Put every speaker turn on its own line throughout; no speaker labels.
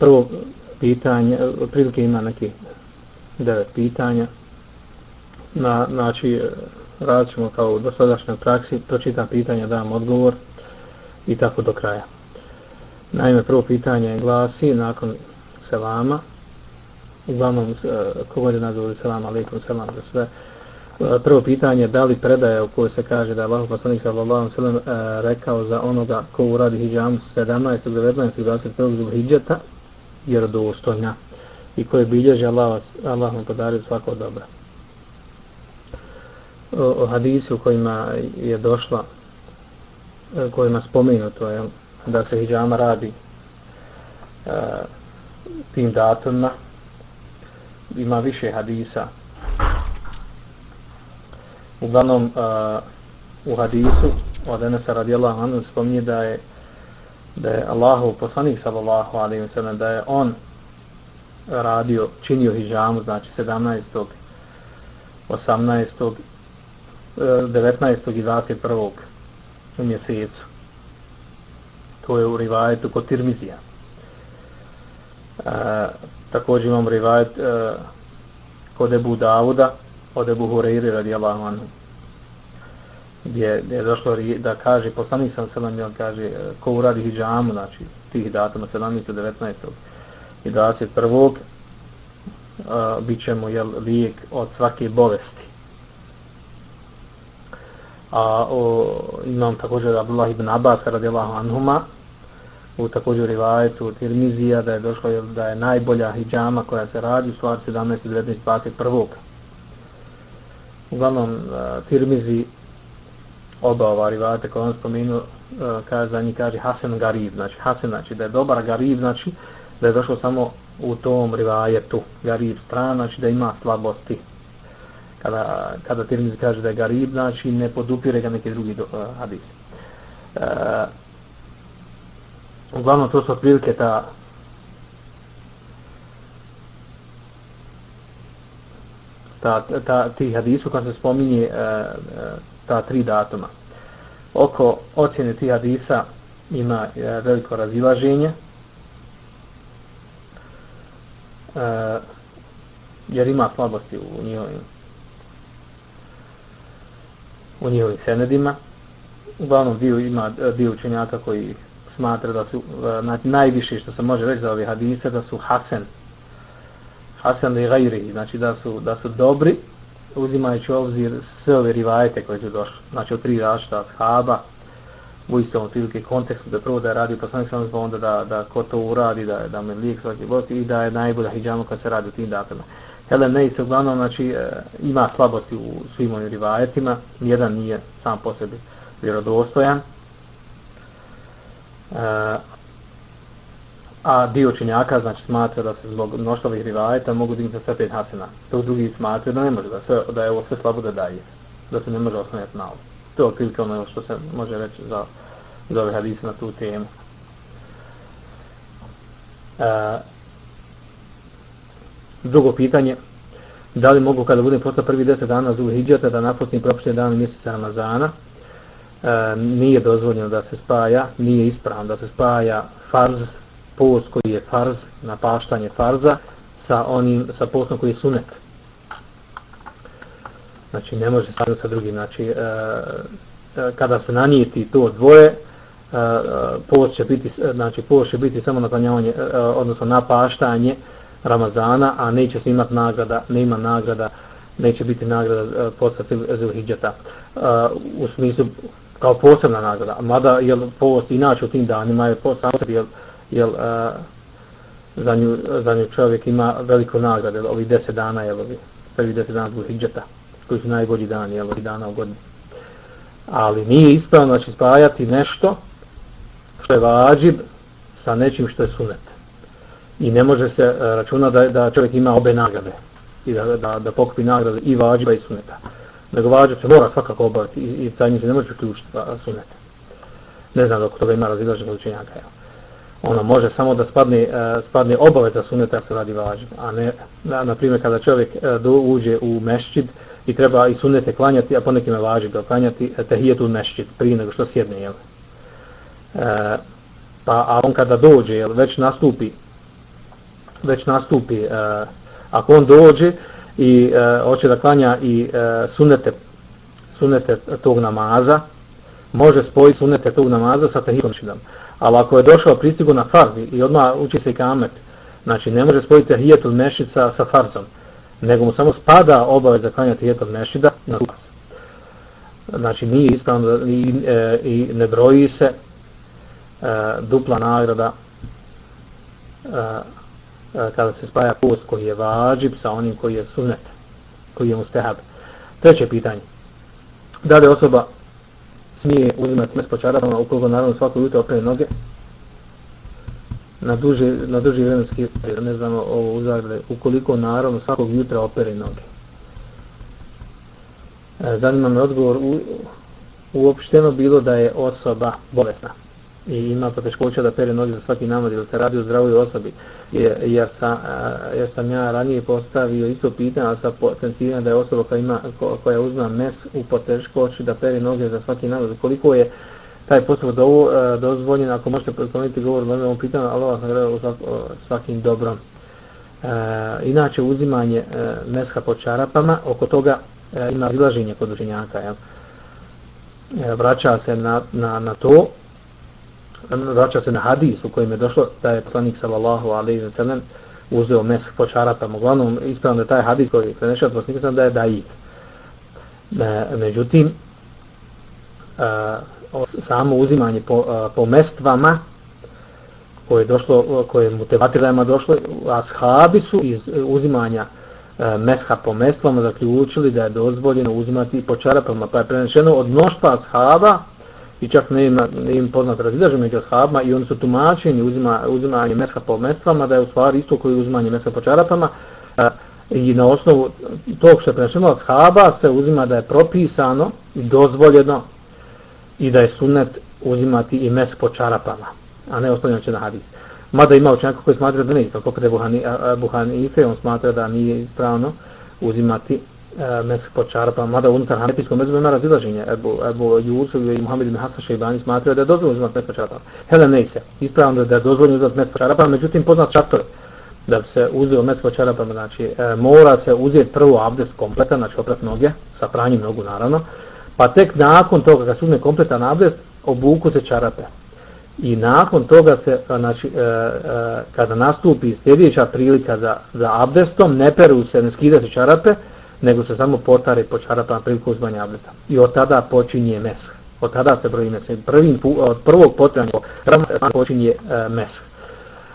prvo pitanje, prilike ima neki devet pitanja. Na, znači, radit ćemo kao u dosadašnjoj praksi, pročitam pitanje, dam odgovor i tako do kraja. Naime, prvo pitanje glasi, nakon selama, uglavnom, e, kogod je nazvali selam, alaikum selam za sve, e, prvo pitanje, da li predaje u kojoj se kaže da je Allah poslanik sallallahu sallam sellem rekao za onoga ko uradi hijjam 17. 19. 21. zub hijjata, vjerodostojna i koje bilježe Allah, Allah nam podari svako dobro. O, o hadisu kojima je došla, e, kojima spomenuto je da se hijjama radi e, tim datumima, ima više hadisa. Uglavnom, uh, u hadisu od Enesa radijallahu anhu spominje da je da je Allahu poslanik sallallahu alaihi wa sellem da je on radio činio hidžamu znači 17. 18. 19. i 21. u mjesecu. To je u rivajetu kod Tirmizija. E, također imam rivajet e, kod Ebu Davuda od Ebu Hureyri radijallahu anhu gdje, gdje je došlo da kaže poslanik sam selam on kaže e, ko uradi hijjamu znači tih datuma 17. 19. i 21. Uh, e, bit ćemo jel, lijek od svake bolesti. A o, imam također Abdullah ibn Abbas radijallahu anhuma u također rivajetu Tirmizija da je došlo da je najbolja hijjama koja se radi u stvari 17. 19. 21. Uglavnom e, Tirmizi oba ova rivajete koje on spomenu e, kaže za njih kaže Hasan Garib znači Hasan znači da je dobar Garib znači da je došlo samo u tom rivajetu. Garib strana, znači da ima slabosti. Kada, kada Tirmizi kaže da je Garib znači ne podupire ga neki drugi uh, hadis. Uh, uglavnom to su otprilike ta ta, ta, ti hadisu kada se spominje uh, e, ta tri datuma. Oko ocjene tih hadisa ima e, veliko razilaženje, e, jer ima slabosti u njihovim u njihovim senedima. Uglavnom dio ima dio učenjaka koji smatra da su e, na, najviše što se može reći za ove hadise da su hasen hasen i gajri znači da su, da su dobri uzimajući obzir sve ove rivajete koje su došle, znači od tri različita shaba u istom otprilike kontekstu da prvo da je radio poslanik sam zbog onda da, da ko to uradi da, da me lijek svaki bost i da je najbolja hijjama kad se radi u tim datama. Helen Neis uglavnom znači, e, ima slabosti u svim ovim rivajetima nijedan nije sam po sebi vjerodostojan E, a dio činjaka znači smatra da se zbog mnoštva ovih rivajeta mogu dignuti na stepen hasena. To drugi smatra da ne može, da, sve, da je ovo sve slabo da daje, da se ne može osnovati na ovo. To je otprilike ono što se može reći za, za ove hadise na tu temu. E, drugo pitanje, da li mogu kada budem postao prvi deset dana za hijđata da napustim propušteni dan mjeseca Ramazana, e, nije dozvoljeno da se spaja, nije ispravno da se spaja farz, post koji je farz, napaštanje farza, sa onim, sa postom koji je sunet. Znači, ne može se sa drugim. Znači, e, e, kada se nanijeti to dvoje, e, e post će biti, znači, post će biti samo naklanjavanje, e, e odnosno napaštanje Ramazana, a neće se imati nagrada, ne ima nagrada, neće biti nagrada e, posta Zilhidžeta. E, u smislu, kao posebna nagrada. Mada je post inače u tim danima je post samo sebi, jel, jel, a, za, nju, za nju čovjek ima veliko nagradu, jel, ovih deset dana, jel, ovi, prvi deset dana zbog hijđeta, koji su najbolji dani, jel, ovih dana u godini. Ali nije ispravno znači spajati nešto što je vađib sa nečim što je sunet. I ne može se e, računati da, da čovjek ima obe nagrade i da, da, da pokupi nagrade i vađiba i suneta nego vađib se mora svakako obaviti i, i taj njih se ne može priključiti suneta. Ne znam dok toga ima razilaženje učenjaka. Jel. Ono može samo da spadne, uh, spadne obaveza suneta se radi važno, a ne, na, na primjer kada čovjek uh, do, uđe u mešćid i treba i sunete klanjati, a ponekim je vađa klanjati, e, uh, tehijetu mešćid prije nego što sjedne, jel? Uh, pa a on kada dođe, jel, već nastupi već nastupi, e, ako on dođe i e, hoće da klanja i e, sunete, sunete tog namaza, može spojiti sunete tog namaza sa tehijetom mešćidom. Ali ako je došao pristigu na farzi i odmah uči se kamet, znači ne može spojiti tahijetul mešica sa farzom, nego mu samo spada obavez za klanja mešida na farz. Znači nije ispravno i, e, i ne broji se e, dupla nagrada e, e, kada se spaja post koji je vađib sa onim koji je sunet, koji je mustehab. Treće pitanje. Da li osoba smije uzimati mes po čarapama ukoliko naravno svako jutro opere noge na duži, na duži vremenski ne znamo ovo uzagrade, ukoliko naravno svakog jutra opere noge. E, zanima me odgovor u, uopšteno bilo da je osoba bolesna i ima poteškoća da pere noge za svaki namaz ili se radi o zdravoj osobi. Jer, sam, jer sam ja ranije postavio isto pitanje ali sa potencijalom da je osoba koja, ima, koja uzma mes u poteškoći da pere noge za svaki namaz. Koliko je taj postupak do, dozvoljen ako možete prokomiti govor na ovom pitanju ali vas nagrada svak, svakim dobrom. E, inače uzimanje e, meska po čarapama oko toga e, ima izlaženje kod učenjaka jel? E, vraća se na, na, na to vraća se na hadis u kojem je došlo da je poslanik sallallahu alejhi ve sellem uzeo mes po čarapama. Uglavnom ispravno je taj hadis koji je prenešao od poslanika da je daif. E, međutim, e, a, samo uzimanje po, e, po mestvama koje je došlo, koje je mutevatirajama došlo, ashabi su iz uzimanja mesha po mestvama zaključili da je dozvoljeno uzimati po čarapama, pa je prenešeno od mnoštva ashaba i čak ne ima, ne im poznat razilaže među ashabima i oni su tumačeni uzima, uzimanje meska po mestvama, da je u stvari isto koji uzimanje meska po čarapama a, i na osnovu tog što je prenešeno od ashaba se uzima da je propisano i dozvoljeno i da je sunnet uzimati i mes po čarapama, a ne ostavljeno na hadis. Mada ima učenjaka koji smatra da ne kako poput je Buhanife, on smatra da nije ispravno uzimati e, mesk po čarpa, mada unutar hanefijskog mezuba ima razilaženje. Ebu, Ebu Jusuf i Muhammed ibn Hasan Šeibani smatraju da je dozvoljeno uzmat mesk po čarpa. Hele Neise, ispravno da je dozvoljeno uzmat mesk po čarpa, međutim poznat šator da bi se uzeo mesk po čarapama, znači e, mora se uzeti prvo abdest kompletan, znači oprat noge, sa pranjem nogu naravno, pa tek nakon toga kad se uzme kompletan abdest, obuku se čarape. I nakon toga se, e, znači, e, e, kada nastupi sljedeća prilika za, za abdestom, ne peru se, ne skida se čarape, nego se samo potare po čarapama priliku uzmanja abdesta. I od tada počinje mesh. Od tada se broji mesh. Prvim, od prvog potranja počinje e.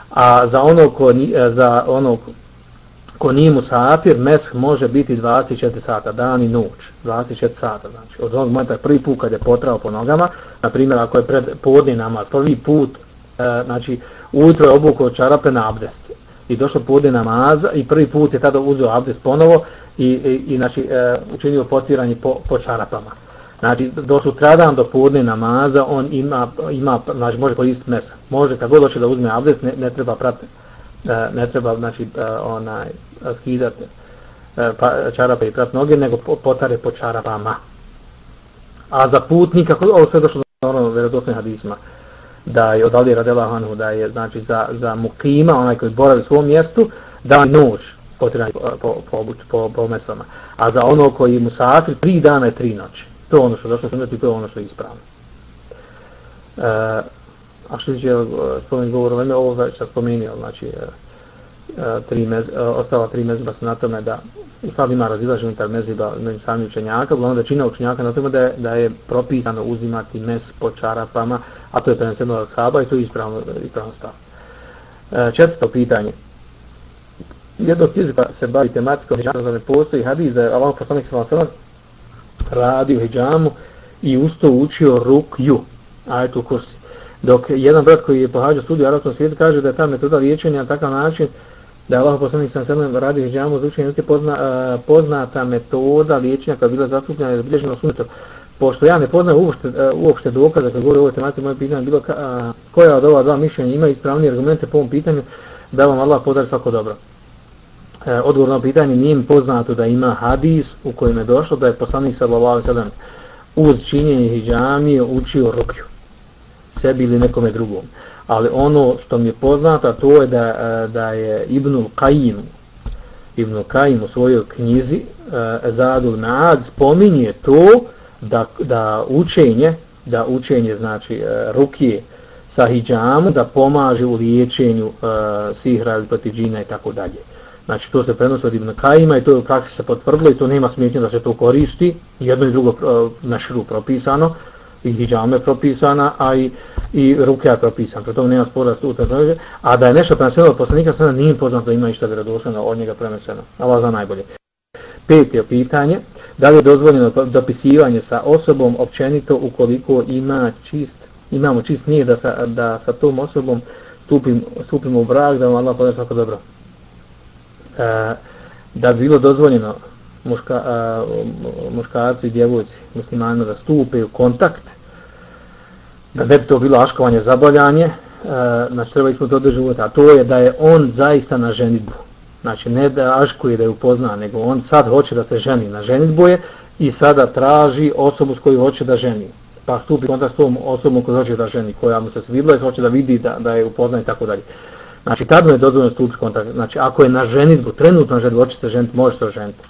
A za ono ko, e, za ono ko nije musafir, mesh može biti 24 sata, dan i noć. 24 sata, znači. Od onog momenta prvi put kad je potrao po nogama, na primjer ako je pred podni namaz, prvi put, e, znači, ujutro je obukao čarape na abdest. I došlo podni namaza i prvi put je tada uzeo abdest ponovo, i, i, i znači, e, učinio potiranje po, po čarapama. Znači, do sutradan, do podne namaza, on ima, ima znači, može koristiti mesa. Može, kad god hoće da uzme abdest, ne, ne treba prati, e, ne treba, znači, e, onaj, skidati e, pa, čarape i prat noge, nego potare po čarapama. A za putnika, ovo sve došlo do ono vjerodostojnim hadisma, da je od Ali Radela Hanu, da je, znači, za, za mukima, onaj koji boravi u svom mjestu, da nož, potiranje po, po, po, po, mesama. A za ono koji mu safir, tri dana i tri noći. To je ono što je došlo i to je ono što je ispravno. E, a što će e, spomenuti govor o ovo već sam spomenuo, znači, e, E, tri mez, e, ostala tri mezba su na tome da u stvari ima razilaženje unutar meziba među sami učenjaka, uglavnom većina učenjaka na tome da je, da je propisano uzimati mes po čarapama, a to je preneseno od saba i to je ispravno, ispravno stav. E, četvrto pitanje jednog jezika se bavi tematikom hijjama, da ne postoji hadis da je Allah poslanik sallam sallam radio hijjamu i usto učio rukju, ajetu kursi. Dok jedan brat koji je pohađao studiju u arabskom svijetu kaže da je ta metoda liječenja na takav način da je Allah poslanik sallam sallam radio hijjamu za učenje pozna, uh, poznata metoda liječenja koja je bila zastupljena i zabilježena sunetu. Pošto ja ne poznam uopšte, uh, uopšte dokaza kada govori o ovoj tematici, moje pitanje bilo ka, uh, koja od ova dva mišljenja ima ispravnije argumente po ovom pitanju da vam Allah podari svako dobro. E, odgovor na pitanje nije mi poznato da ima hadis u kojem je došlo da je poslanik sallallahu alejhi ve sellem uz činjenje hidžamije učio rukju sebi ili nekome drugom. Ali ono što mi je poznato, to je da, e, da je Ibnul Qajim, Ibnul Qajim u svojoj knjizi e, Zadul Naad spominje to da, da učenje, da učenje znači e, rukije sa hijjamu, da pomaže u liječenju sihra ili protiv džina i tako dalje. Znači to se prenosi od Ibn Kajima i to je u praksi se potvrdilo i to nema smjetnje da se to koristi. Jedno i drugo na širu propisano i hijjame propisana, a i, i ruke je propisana. Pre tome nema spora da A da je nešto preneseno od poslanika, sada nije poznato da ima išta vjerodostojno od njega preneseno. Allah za najbolje. Peto pitanje, da li je dozvoljeno dopisivanje sa osobom općenito ukoliko ima čist, imamo čist nije da sa, da sa tom osobom stupim, stupimo u brak, da vam Allah podeš tako dobro e, da bi bilo dozvoljeno muška, a, muškarci i djevojci muslimani da stupe u kontakt, da ne bi to bilo aškovanje, zabavljanje, znači treba ispuniti to života, a to je da je on zaista na ženitbu. Znači ne da aškuje da je upozna, nego on sad hoće da se ženi na ženitbu je i sada traži osobu s kojoj hoće da ženi. Pa stupi kontakt s tom osobom koju hoće da ženi, koja mu se svidla i hoće da vidi da, da je upozna i tako dalje. Znači, tad mu je dozvoljeno stupiti kontakt. Znači, ako je na ženitbu, trenutno ženitbu, hoće se ženiti, može se ženiti.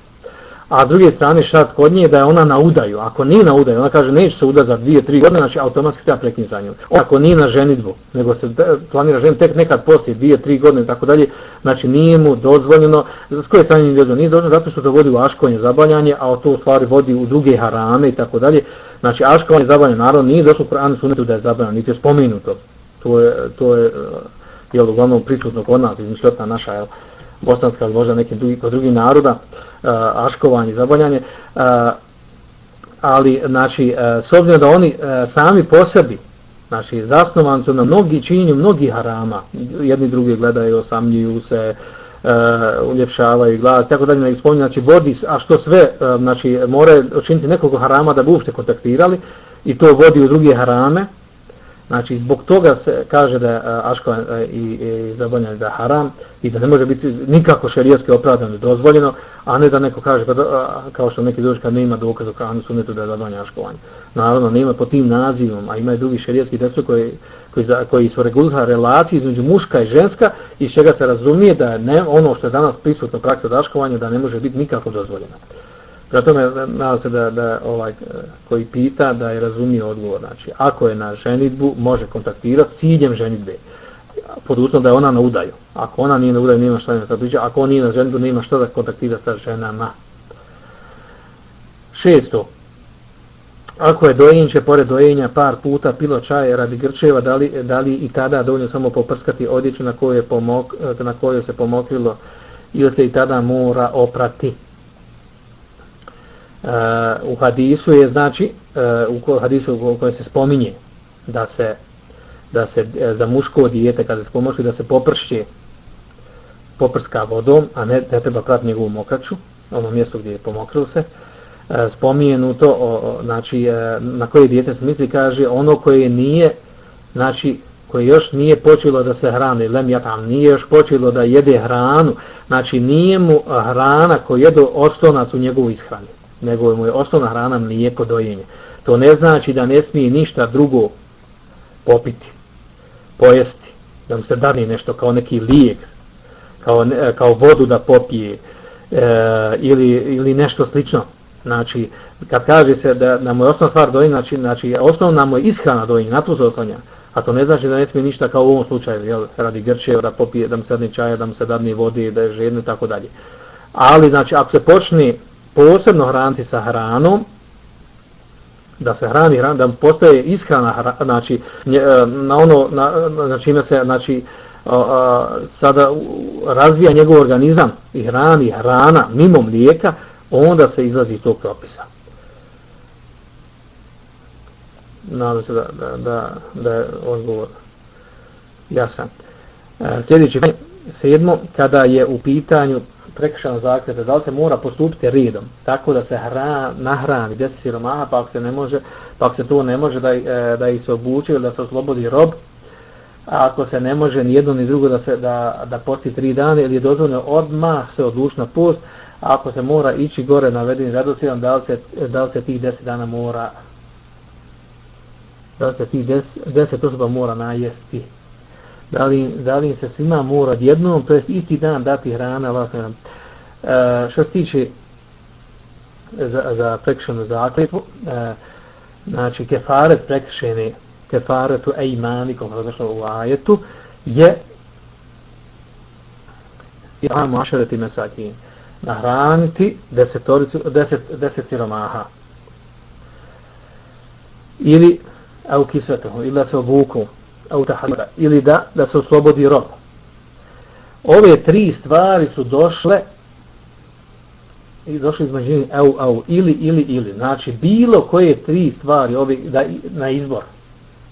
A s druge strane, šat kod nje je da je ona na udaju. Ako nije na udaju, ona kaže neće se udati za dvije, tri godine, znači automatski treba prekinuti za njom. Ako nije na ženitbu, nego se planira ženiti tek nekad poslije, dvije, tri godine i tako dalje, znači nije mu dozvoljeno, s koje strane nije dozvoljeno? Nije dozvoljeno zato što to vodi u aškovanje, zabavljanje, a to u stvari vodi u druge harame i tako dalje. Znači, aškovanje, zabavljanje, naravno, nije došlo u Koranu sunetu da je zabavljeno, niti je spomenuto. To je, to je jel, uglavnom prisutno kod nas, izmišljotna naša, jel, bosanska, možda neki drugi, kod drugih naroda, uh, aškovanje, zaboljanje, uh, e, ali, znači, uh, s obzirom da oni uh, sami po sebi, znači, zasnovan su na mnogi činjenju, mnogi harama, jedni drugi gledaju, osamljuju se, uh, uljepšavaju glas, tako dalje, ne spominje, znači, vodi, a što sve, uh, znači, more učiniti nekoliko harama da bi uopšte kontaktirali, i to vodi u druge harame, Znači, zbog toga se kaže da je e, aškovan e, i, e, i zabavljanje da je haram i da ne može biti nikako šerijaski opravdano dozvoljeno, a ne da neko kaže, pa kao što neki dođe kad nema dokaza u Kranu sunetu da je zabavljanje aškovanje. Naravno, nema po tim nazivom, a ima i drugi šerijaski tekstu koji, koji, za, koji su regulisa relaciju između muška i ženska, iz čega se razumije da ne, ono što je danas prisutno praksa od aškovanja, da ne može biti nikako dozvoljeno. Prema tome, nadam se da, da ovaj e, koji pita da je razumio odgovor. Znači, ako je na ženitbu, može kontaktirati ciljem ženitbe. Pod uslovom da je ona na udaju. Ako ona nije na udaju, nema šta da priča. Ako on nije na ženitbu, nema šta da kontaktira sa ženama. Šesto. Ako je dojenče, pored dojenja, par puta pilo čaje radi grčeva, da li, da li i tada dovoljno samo poprskati odjeću na kojoj, je pomok, na kojoj se pomokrilo ili se i tada mora oprati? Uh, u hadisu je znači eh, u hadisu u kojem se spominje da se da se eh, za muško dijete kada se pomoći da se popršće poprska vodom, a ne da treba prati njegovu mokraću, ono mjesto gdje je pomokrilo se, uh, spomenuto, o, o, znači, na koje dijete se misli, kaže, ono koje nije, znači, koje još nije počelo da se hrane, lem ja tam, nije još počelo da jede hranu, znači, nije mu hrana koju jedu oslonac u njegovu ishranu nego mu je osnovna hrana mlijeko dojenje. To ne znači da ne smije ništa drugo popiti, pojesti, da mu se dani nešto kao neki lijek, kao, kao vodu da popije e, ili, ili nešto slično. Znači, kad kaže se da nam je osnovna stvar dojenja, znači, znači osnovna mu je ishrana dojenja, na to se oslanja. A to ne znači da ne smije ništa kao u ovom slučaju, jel, radi grče, da popije, da mu se dadne čaja, da mu se dadne vode, da je žedno i tako dalje. Ali, znači, ako se počne posebno hraniti sa hranom, da se hrani hran, da postaje ishrana znači e, na ono na, na čime se znači a, a, sada razvija njegov organizam i hrani hrana mimo mlijeka, onda se izlazi iz tog propisa. Nadam se da, da, da, da je odgovor jasan. E, sljedeći sedmo, kada je u pitanju prekršena zakljeta, da li se mora postupiti redom, tako da se hra, nahrani deset siromaha, pa ako se ne može, pa ako se to ne može da, e, da ih se obuče ili da se oslobodi rob, a ako se ne može ni jedno ni drugo da se da, da posti tri dana ili je dozvoljeno odmah se odluči na post, a ako se mora ići gore na vedeni radoslijedom, da, li se, da li se tih deset dana mora da se tih des, deset osoba mora najesti. Da li, da li se svima mora jednom, to jest isti dan dati hrana, Allah, e, što se tiče e, za, za prekšenu zakljetvu, e, znači kefaret prekšene, kefaretu ejmani, kako je došlo u ajetu, je imamo ašareti mesakin, nahraniti desetoricu, deset, deset siromaha. Ili, au kisvetuhu, ili da se obuku, au ili da, da se oslobodi rob. Ove tri stvari su došle i došli između njih au, au, ili, ili, ili. Znači, bilo koje tri stvari ovi, da, na izbor,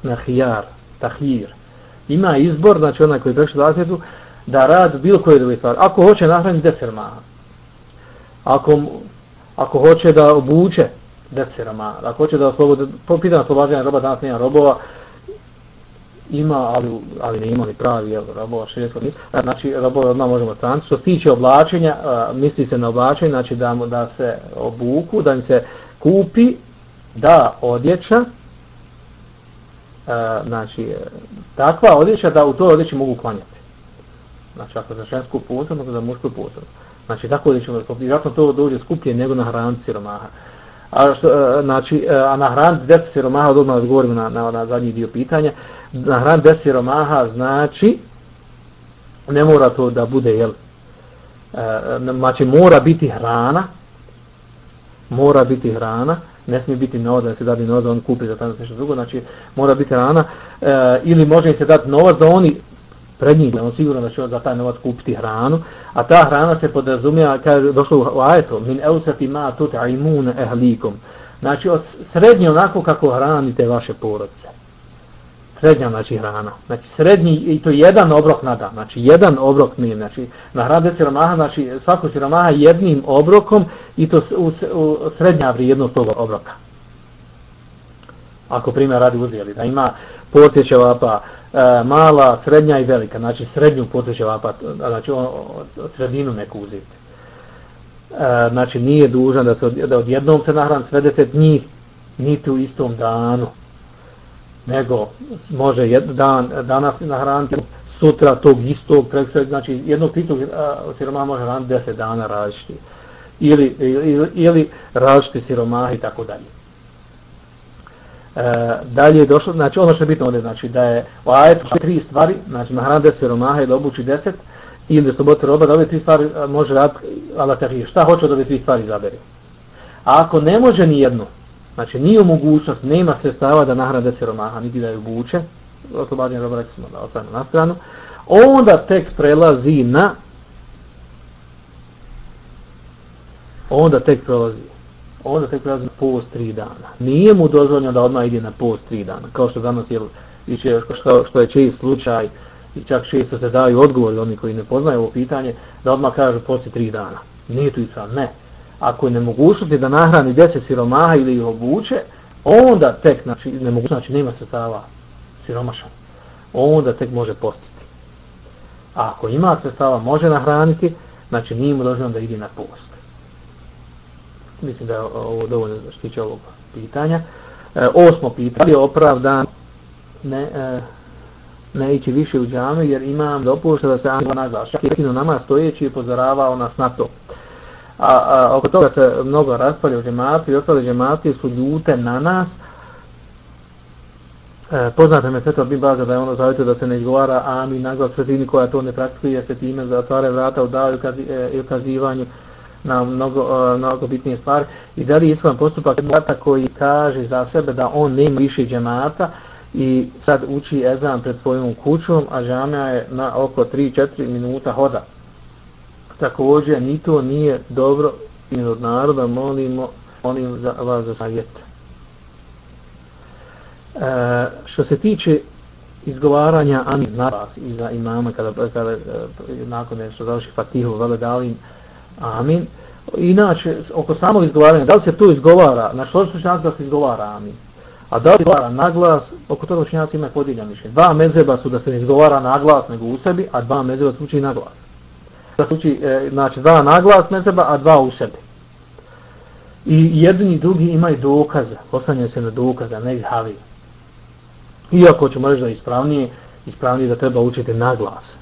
na hijar, tahir, ima izbor, znači onaj koji prešli zakretu, da rad bilo koje druge stvari. Ako hoće nahraniti deser maha, ako, ako hoće da obuče deser maha, ako hoće da oslobode, po pitanju oslobađanja roba, danas nema robova, ima, ali, ali ne ima ni pravi, jel, rabova širijetskog nisa. Znači, rabove odmah možemo straniti. Što se tiče oblačenja, a, misli se na oblačenje, znači da, da se obuku, da im se kupi, da odjeća, a, znači, takva odjeća da u toj odjeći mogu klanjati. Znači, ako za žensku pozornost, ako za mušku pozornost. Znači, tako odjeća, vjerojatno to dođe skuplje nego na hranu siromaha. A, što, e, znači, e, a na hranu deset siromaha, odmah odgovorimo na, na, na zadnji dio pitanja, na hran bez siromaha znači ne mora to da bude jel e, znači mora biti hrana mora biti hrana ne smije biti novac da se dadi novac da on kupi za tamo nešto drugo znači mora biti hrana e, ili može se dati novac da oni pred njim, on sigurno da će za taj novac kupiti hranu, a ta hrana se podrazumija, kaže, došlo u ajeto, min eusati ma tut imun ehlikom. Znači, od srednje onako kako hranite vaše porodice srednja znači hrana. Znači srednji i to jedan obrok nada, znači jedan obrok nije, znači nahrade siromaha, znači svako siromaha jednim obrokom i to u, u srednja vrijednost tog obroka. Ako primjer radi uzijeli, da ima porcije vapa e, mala, srednja i velika, znači srednju porcije vapa, znači o, o, sredinu neku uzeti. E, znači nije dužan da se od, da odjednom se nahran sve deset njih, niti u istom danu, nego može jed, dan, danas nahraniti sutra tog istog preksveg, znači jednog titog siroma može hraniti deset dana različiti ili, ili, ili različiti siroma i tako dalje. E, dalje je došlo, znači ono što je bitno ovdje, znači da je u ajetu tri stvari, znači nahraniti deset siromaha ili obući deset, ili da slobodite roba, da ove tri stvari može raditi, ali šta hoće da ove tri stvari izabere. A ako ne može ni jedno, Znači, nije u mogućnost, nema sredstava da nahrade siromaha, niti da ju buče, oslobađenje roba, rekli smo da ostane na stranu, onda tek prelazi na, onda tek prelazi, onda tek prelazi na post tri dana. Nije mu dozvoljeno da odmah ide na post tri dana, kao što danas je, što, što je čist slučaj, i čak često se daju odgovori oni koji ne poznaju ovo pitanje, da odmah kažu posti tri dana. Nije tu ispravno, ne ako je nemogućnosti da nahrani deset siromaha ili ih obuče, onda tek, znači, nemogućnosti, znači, nema sredstava siromašan, onda tek može postiti. A ako ima sredstava, može nahraniti, znači, nije mu dozvoljeno da ide na post. Mislim da je ovo dovoljno što tiče ovog pitanja. E, osmo pitanje je opravdan ne, e, ne ići više u džame, jer imam dopušta da se Angela naglaša. Kino nama stojeći i pozoravao nas na to a, a oko toga se mnogo raspalja u džematu i ostale džemati su ljute na nas. E, poznate me Petar Bibaza da je ono zavjetio da se ne izgovara amin naglas sredini koja to ne praktikuje se time zatvara vrata u davu e, i ukazivanju na mnogo, e, mnogo bitnije stvari. I da li je ispravan postupak džemata koji kaže za sebe da on nema više džemata i sad uči ezan pred svojom kućom, a džamija je na oko 3-4 minuta hoda također ni to nije dobro i od naroda molimo molim za vas za savjet. E, što se tiče izgovaranja amin na vas i za imama kada, kada kada nakon što završi fatihu vele dali amin inače oko samog izgovaranja da li se to izgovara na što su da se izgovara amin a da li se izgovara na glas oko toga učenjaci ima podijelja mišljenja dva mezeba su da se ne izgovara na glas nego u sebi a dva mezeba su uči na glas da se uči, e, znači dva naglas mezeba, a dva u sebi. I jedni i drugi imaju dokaze, oslanjaju se na dokaze, ne iz. Iako ćemo reći da je ispravnije, ispravnije da treba učiti na glas.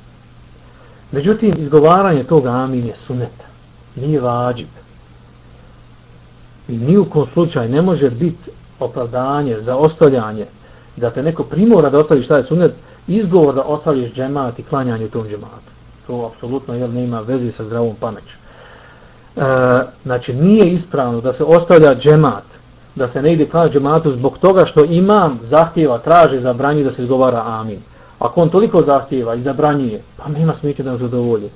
Međutim, izgovaranje tog amin je sunet. Nije vađib. I nijukom u slučaju ne može biti opravdanje za ostavljanje da te neko primora da ostaviš taj sunet, izgovor da ostaviš džemat i klanjanje u tom džematu. To apsolutno jel, nema vezi sa zdravom pameću. E, znači, nije ispravno da se ostavlja džemat, da se ne ide klanjati džematu zbog toga što imam zahtjeva, traže zabranje da se izgovara amin. Ako on toliko zahtjeva i zabranjuje, pa nema smike da nas zadovolji.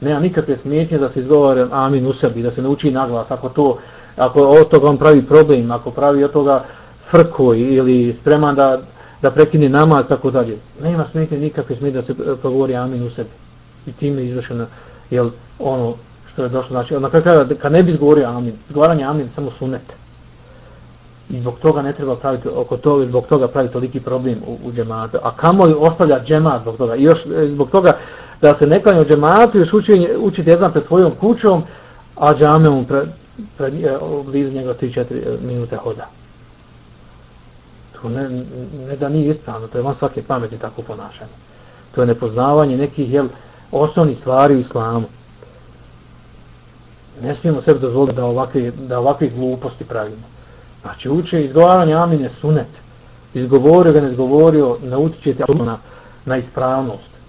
Nema nikakve smetnje da se izgovore amin u sebi, da se nauči naglas. Ako to, ako od toga on pravi problem, ako pravi od toga frko ili spreman da, da prekine namaz, tako dalje. Nema smetnje nikakve smetnje da se progovori amin u sebi. I tim je izvršeno, jel, ono što je došlo, znači, na kraju kada, kad ne bi izgovorio amin, izgovaranje amin samo sunet. I zbog toga ne treba praviti oko toga, zbog toga pravi toliki problem u, u džematu. A kamo li ostavlja džemat zbog toga? I još e, zbog toga da se ne klanja u džematu, još učenje, učiti jedan pred svojom kućom, a džame mu pre, pre, e, blizu njega 3-4 e, minute hoda. To ne, ne da nije ispravno, to je van svake pameti tako ponašanje. To je nepoznavanje nekih jel, osnovnih stvari u islamu. Ne smijemo sebi dozvoliti da ovakve, da ovakve gluposti pravimo. Znači uče izgovaranje amine sunet. Izgovorio ga, ne izgovorio, naučit ćete na, na ispravnost.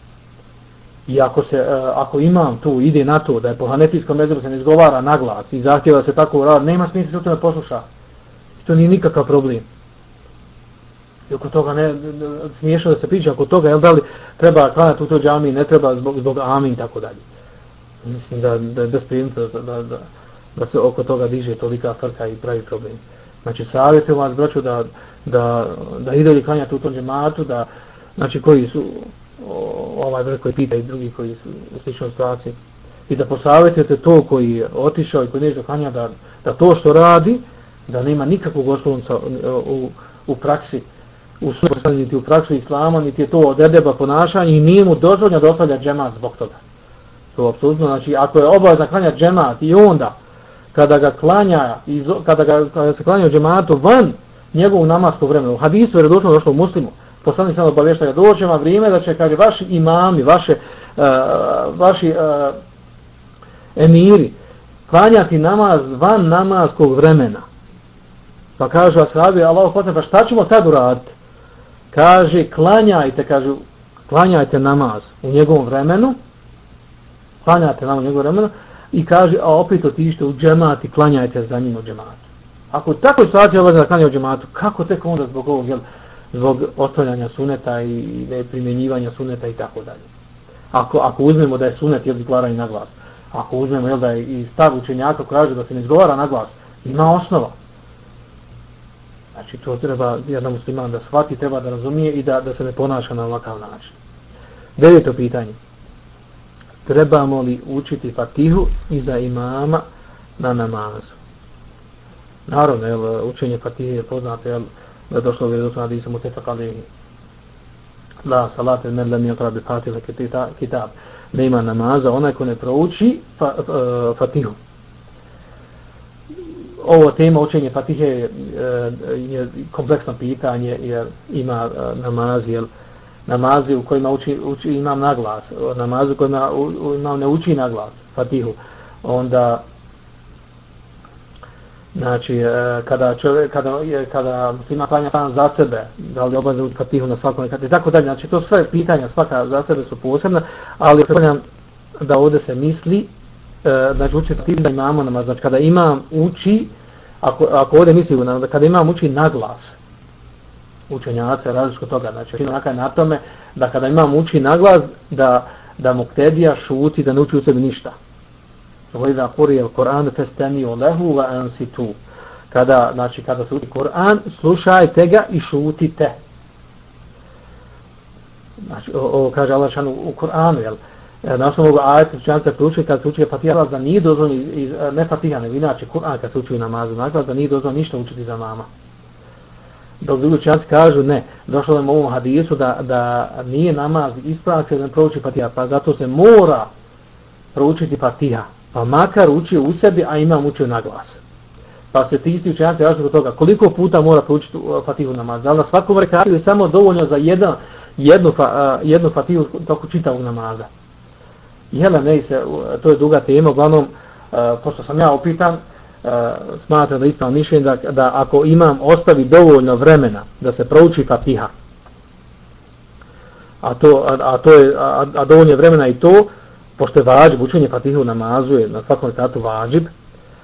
I ako, se, uh, ako imam tu, ide na to da je po hanefijskom mezebu se ne izgovara na glas i zahtjeva da se tako radi, nema smisla se u tome posluša. I to nije nikakav problem. I oko toga ne, smiješno da se priča, oko toga, jel da li treba klanati u to džami, ne treba zbog, zbog amin tako dalje. Mislim da, da je besprijemno da, da, da, da se oko toga diže tolika frka i pravi problem. Znači, savjetujem vas, braću, da, da, da ide li klanjati u tom džematu, da, znači, koji su, ovaj broj koji pita i drugi koji su u sličnoj situaciji, i da posavjetujete to koji je otišao i koji neće klanja, da, da to što radi, da nema nikakvog oslonca e, u, u praksi, u sunnju, niti u praksi islama, niti je to od edeba ponašanja i nije mu dozvoljno da ostavlja džemat zbog toga. To je apsolutno, znači, ako je obavezna klanja džemat i onda, kada ga klanja, kada, ga, kada se klanja džematu van njegovog namaskog vremena. U hadisu je došlo, došlo u muslimu, Poslanik sam obavješta ga dođe vam vrijeme da će, kaže, vaši imami, vaše, uh, vaši uh, emiri, klanjati namaz van namaskog vremena. Pa kažu ashabi, Allah poslanik, pa šta ćemo tad uraditi? Kaže, klanjajte, kaže, klanjajte namaz u njegovom vremenu, klanjate namaz u njegovom vremenu, i kaže, a opet otište u džemat i klanjajte za njim u džematu. Ako u takvoj situaciji je da klanja u džematu, kako tek onda zbog ovog, jel, zbog ostavljanja suneta i primjenjivanja suneta i tako dalje. Ako, ako uzmemo da je sunet, jel, izgovaranje na glas, ako uzmemo, jel, da je i stav učenjaka kaže da se ne izgovara na glas, ima osnova. Znači, to treba jedan musliman da shvati, treba da razumije i da, da se ne ponaša na ovakav način. Deveto pitanje trebamo li učiti fatihu iza imama na namazu. Naravno, jel, učenje fatihe je poznato, jel, da je došlo u vjeru na disu mutefak alihi. La salate ne lem yakra bi fatiha kitab. Nema namaza, onaj ko ne prouči fa, uh, fatihu. Ovo tema učenje fatihe je, je kompleksno pitanje, jer ima e, namaz, jel, namazi u kojima uči, uči, imam naglas, namazu u kojima u, u, imam ne uči naglas, fatihu, onda znači e, kada čovjek, kada, kada ima klanja sam za sebe, da li obavezno uči fatihu na svakom nekada, tako dalje, znači to sve pitanja svaka za sebe su posebna, ali pretpostavljam da ovdje se misli, e, znači uči fatihu da imamo namaz, znači kada imam uči, ako, ako ovdje misli, kada imam uči naglas, učenjaca različko toga. Znači, je na tome da kada imam uči naglas, da, da mu ktedija šuti, da ne uči u sebi ništa. Ovo da kuri je Koran festeni o lehu ansitu. Kada, znači, kada se uči Kur'an, slušajte ga i šutite. Znači, o kaže Allah šan u Kur'anu jel? E, na osnovu ovoga ajeta učenjaca se uči, kad se uči Fatiha, da nije dozvoljno, e, ne Fatiha, ne inače Kur'an kad se uči namazu znači, naglas, da nije dozvoljno ništa učiti za mama dok drugi učenjaci kažu ne, došlo je u ovom hadisu da, da nije namaz ispravan se ne prouči fatiha, pa zato se mora proučiti fatiha, pa makar uči u sebi, a imam učio na glas. Pa se ti isti učenjaci razliku toga koliko puta mora proučiti uh, Fatihu namaz. Da li na svakom rekatu ili samo dovoljno za jedan, jednu, uh, jednu Fatihu toku čitavog namaza. Jela ne se, uh, to je duga tema, uglavnom, pošto sam ja opitan, smatram da ispravno mišljenje da, da ako imam ostavi dovoljno vremena da se prouči Fatiha, a to, a, a to je, a, a dovoljno vremena i to, pošto je vađib, učenje Fatihu namazu je na svakom rekatu vađib,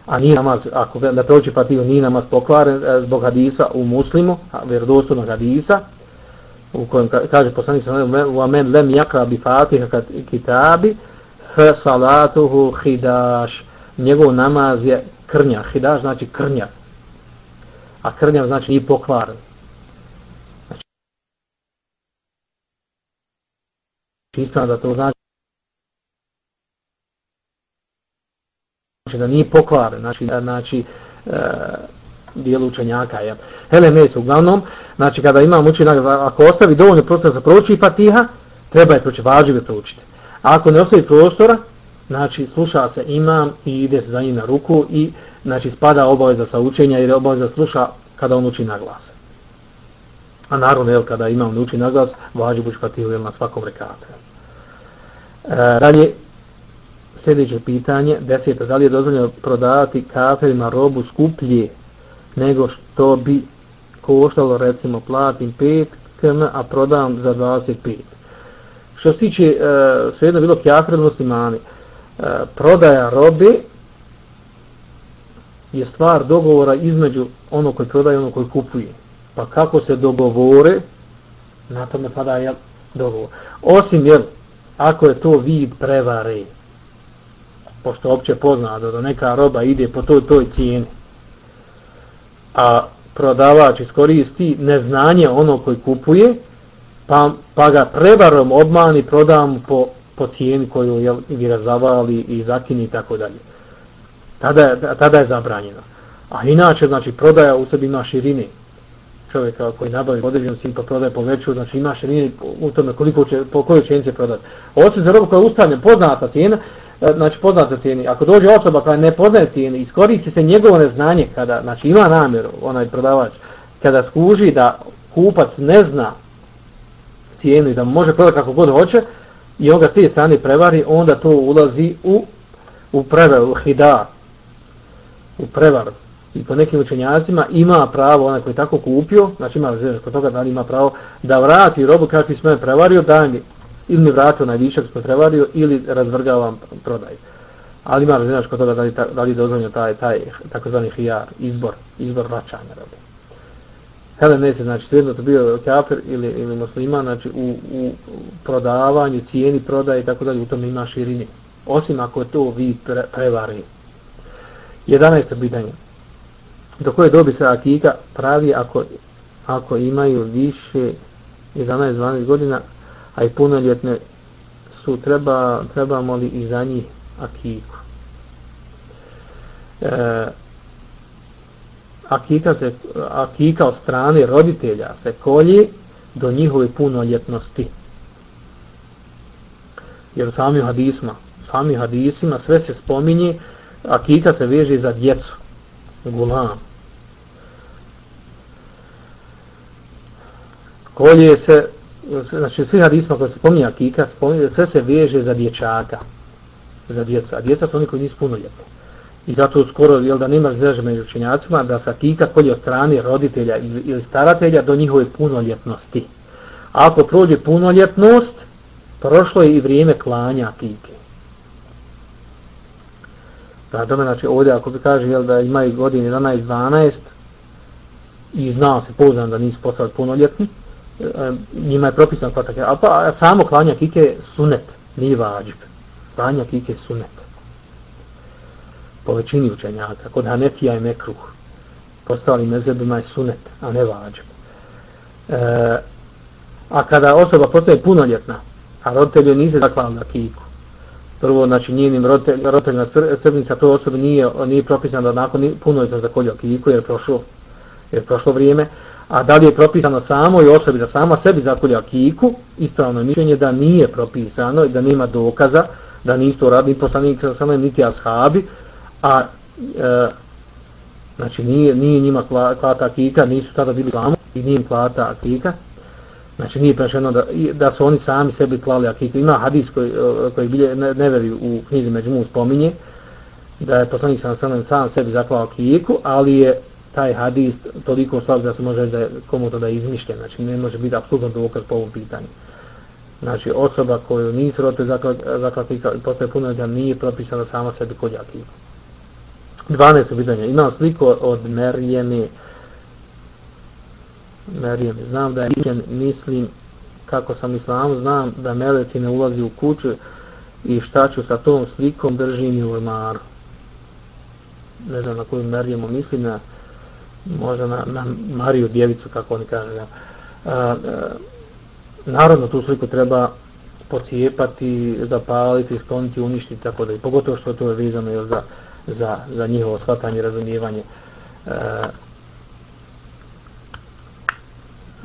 a nije namaz, ako ne prouči Fatihu, nije namaz pokvaren e, zbog hadisa u muslimu, vjerodostojnog hadisa, u kojem kaže poslanik sa u amen lem yakra bi fatiha kitabi fe salatuhu khidash. Njegov namaz je krnja khidash znači krnja. A krnja znači i pokvaren. Znači istina da to znači Znači, da nije pokvaren znači znači e, dijelu učenjaka. Jel? Hele, mes, uglavnom, znači kada imam učinak, ako ostavi dovoljno prostora za prouči Fatiha, treba je proći, važive proučiti. A ako ne ostavi prostora, znači sluša se imam i ide se za njim na ruku i znači spada obaveza sa učenja jer je obaveza sluša kada on uči na glas. A naravno, jel, kada imam ne uči na glas, važi bući Fatihu jel, na svakom rekatu. E, dalje, sljedeće pitanje, deseto, da li je dozvoljeno prodavati kafirima robu skuplje nego što bi koštalo recimo platim 5 km, a prodam za 25. Što se tiče, e, svejedno bilo kjafir ili muslimani, e, prodaja robe je stvar dogovora između ono koji prodaje i ono koji kupuje. Pa kako se dogovore, na tome pada jel, dogovor. Osim, jel, ako je to vid prevare, pošto opće pozna da neka roba ide po toj, toj cijeni, a prodavač iskoristi neznanje ono koji kupuje, pa, pa ga prevarom obmani prodam po, po cijeni koju je vi razavali i zakini i tako dalje. Tada je, tada je zabranjeno. A inače, znači, prodaja u sebi ima širine. Čovjeka koji nabavi određenu cijenu pa prodaje po veću, znači ima širine u tome koliko će, po kojoj cijeni će prodati. Osim za robu koja je ustavljena, poznata cijena, E, znači poznata cijeni. Ako dođe osoba koja ne poznaje cijeni, iskoristi se njegovo neznanje kada, znači ima namjeru, onaj prodavač, kada skuži da kupac ne zna cijenu i da može prodati kako god hoće, i on ga s tije strane prevari, onda to ulazi u, u prevar, u hida, u prevar. I po nekim učenjacima ima pravo, onaj koji tako kupio, znači ima razređa kod toga da ima pravo da vrati robu kao ti smo mene prevario, daj mi ili mi vratio na višak što prevario ili razvrgavam prodaj. Ali ima razinaš kod toga da li, da li dozvoljeno taj, taj takozvani hijar, izbor, izbor vraćanja robe. Helen Nese, znači svejedno to bio kafir ili, ili musliman, znači u, u prodavanju, cijeni prodaje i tako dalje, u tom ima širini. Osim ako to vi pre, prevari. 11. pitanje. Do koje dobi se akika pravi ako, ako imaju više 11-12 godina, a i punoljetne su treba, trebamo li i za njih akiku. E, akika, se, akika od strane roditelja se kolje do njihove punoljetnosti. Jer sami hadisma, sami hadisima sve se spominje, akika se veže za djecu, gulam. Kolje se znači svi hadisma koji se spominja kika, spominje, sve se veže za dječaka, za djeca, a djeca su oni koji nisu punoljetni. I zato skoro, jel da nema razređa među učenjacima, da se kika kolje od strane roditelja ili staratelja do njihove punoljetnosti. A ako prođe punoljetnost, prošlo je i vrijeme klanja kike. Da, dome, znači ovdje ako bi kaže jel, da imaju godine 11-12 i znao se poznan da nisu postali punoljetni, E, njima je propisano kod takve, a pa samo klanja kike sunet, nije vađib. Klanja kike sunet. Po većini učenjaka, kod Hanefija je mekruh. Postali mezebima je sunet, a ne vađib. E, a kada osoba postaje punoljetna, a roditelju nije zaklali na kiku, prvo, znači, njenim roditeljima srbnica, to osobi nije, nije propisano da nakon punoljetna zakolja kiku, jer je prošlo, jer je prošlo vrijeme, A da li je propisano samo i osobi da sama sebi zakolja kiku, ispravno mišljenje da nije propisano i da nema dokaza, da nisu to radni poslanik sa samim niti ashabi, a e, Znači nije, nije njima klata kika, nisu tada bili islamu i nije im klata kika. Znači nije prešeno da, da su oni sami sebi klali akiku. Ima hadis koji, e, koji bilje ne, ne veri u knjizi Međumu spominje da je poslanik sam sam, sam sebi zaklao akiku, ali je taj hadis toliko slab da se može reći da je komu to da je izmišljen. Znači ne može biti apsolutno dokaz po ovom pitanju. Znači osoba koju nisu rodili zaklatnika i postoje puno da nije propisana sama sebi kod akiku. 12. pitanje. Imam sliku od Merijeme. Merijeme. Znam da je mislim, mislim kako sam islam, znam da meleci ne ulazi u kuću i šta ću sa tom slikom držim u ormaru. Ne znam na koju Merijemu mislim, na, možda na, na Mariju djevicu, kako oni kažu. Ja. A, narodno tu sliku treba pocijepati, zapaliti, skloniti, uništiti, tako da i pogotovo što to je vezano je za za, za njihovo shvatanje razumijevanje e,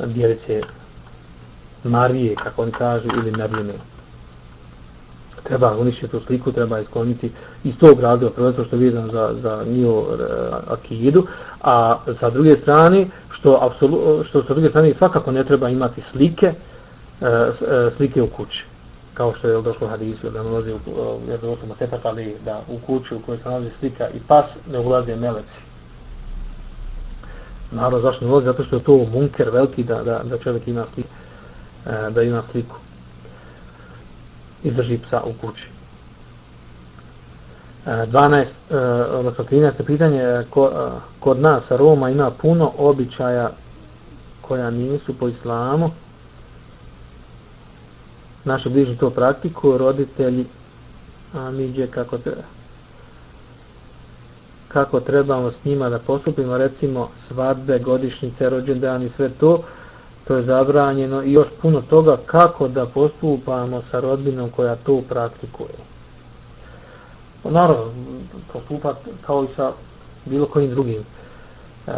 djevice Marije, kako oni kažu, ili Marijine. Treba uništiti tu sliku, treba iskloniti iz tog razloga, prvo što je vezano za, za nju e, akidu, a sa druge strane, što, apsolu, što sa druge strane svakako ne treba imati slike, e, e slike u kući kao što je došlo u hadisu da nalazi u jer došlo matetak, ali da u kući u kojoj se nalazi slika i pas ne ulaze meleci. Naravno, zašto ne ulazi? Zato što je to bunker veliki da, da, da čovjek ima sliku, e, da ima sliku i drži psa u kući. E, 12, e, odnosno 13. pitanje, e, kod nas Roma ima puno običaja koja nisu po islamu, naši bližni to praktikuju, roditelji, a kako, treba, kako trebamo s njima da postupimo, recimo svadbe, godišnjice, rođendani, sve to, to je zabranjeno i još puno toga kako da postupamo sa rodbinom koja to praktikuje. Naravno, postupat kao i sa bilo kojim drugim e,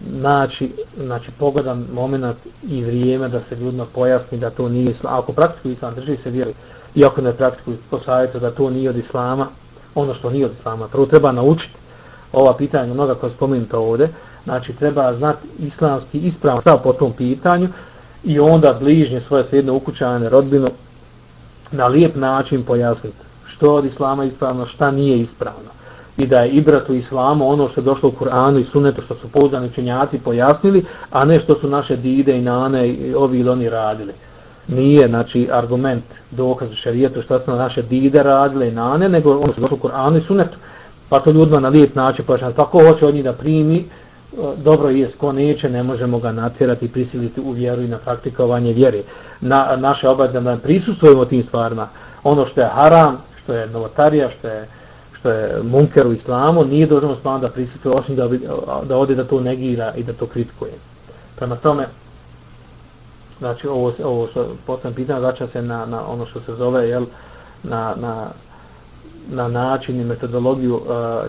naći, znači pogodan moment i vrijeme da se ljudima pojasni da to nije islam. Ako praktikuju islam, drži se vjeri, i ako ne praktikuju, posavjetuju da to nije od islama, ono što nije od islama, prvo treba naučiti ova pitanja, mnoga koja spomenuta ovdje, znači treba znati islamski ispravno stav po tom pitanju i onda bližnje svoje svijedne ukućane rodbinu na lijep način pojasniti što od islama ispravno, šta nije ispravno i da je ibrat u islamu ono što je došlo u Kur'anu i sunetu što su pouzdani činjaci pojasnili, a ne što su naše dide i nane i ovi ili oni radili. Nije, znači, argument dokaz u šarijetu što su naše dide radile i nane, nego ono što je došlo u Kur'anu i sunetu. Pa to ljudima na lijep način pojašnjati. Pa ko hoće od njih da primi, dobro je, ko neće, ne možemo ga natjerati i prisiliti u vjeru i na praktikovanje vjere. Na, naše obaveze da prisustujemo tim stvarima. Ono što je haram, što je novotarija, što je što je munker u islamu, nije dužno smaran da prisutuje osim da, da ode da to negira i da to kritikuje. Prema tome, znači ovo, ovo što potem pitanje vraća se na, na ono što se zove, jel, na, na, na način i metodologiju uh,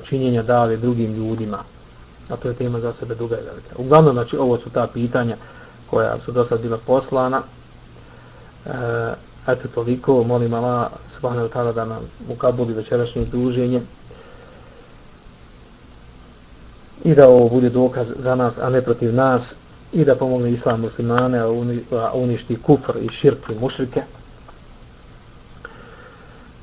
činjenja dave drugim ljudima. A to je tema za sebe duga i velika. Uglavnom, znači, ovo su ta pitanja koja su do sada bila poslana. E, Eto toliko, molim Allah subhanahu wa ta'ala da nam ukabuli večerašnje druženje i da ovo bude dokaz za nas, a ne protiv nas i da pomogne islam muslimane, a uništi kufr i širk i mušrike.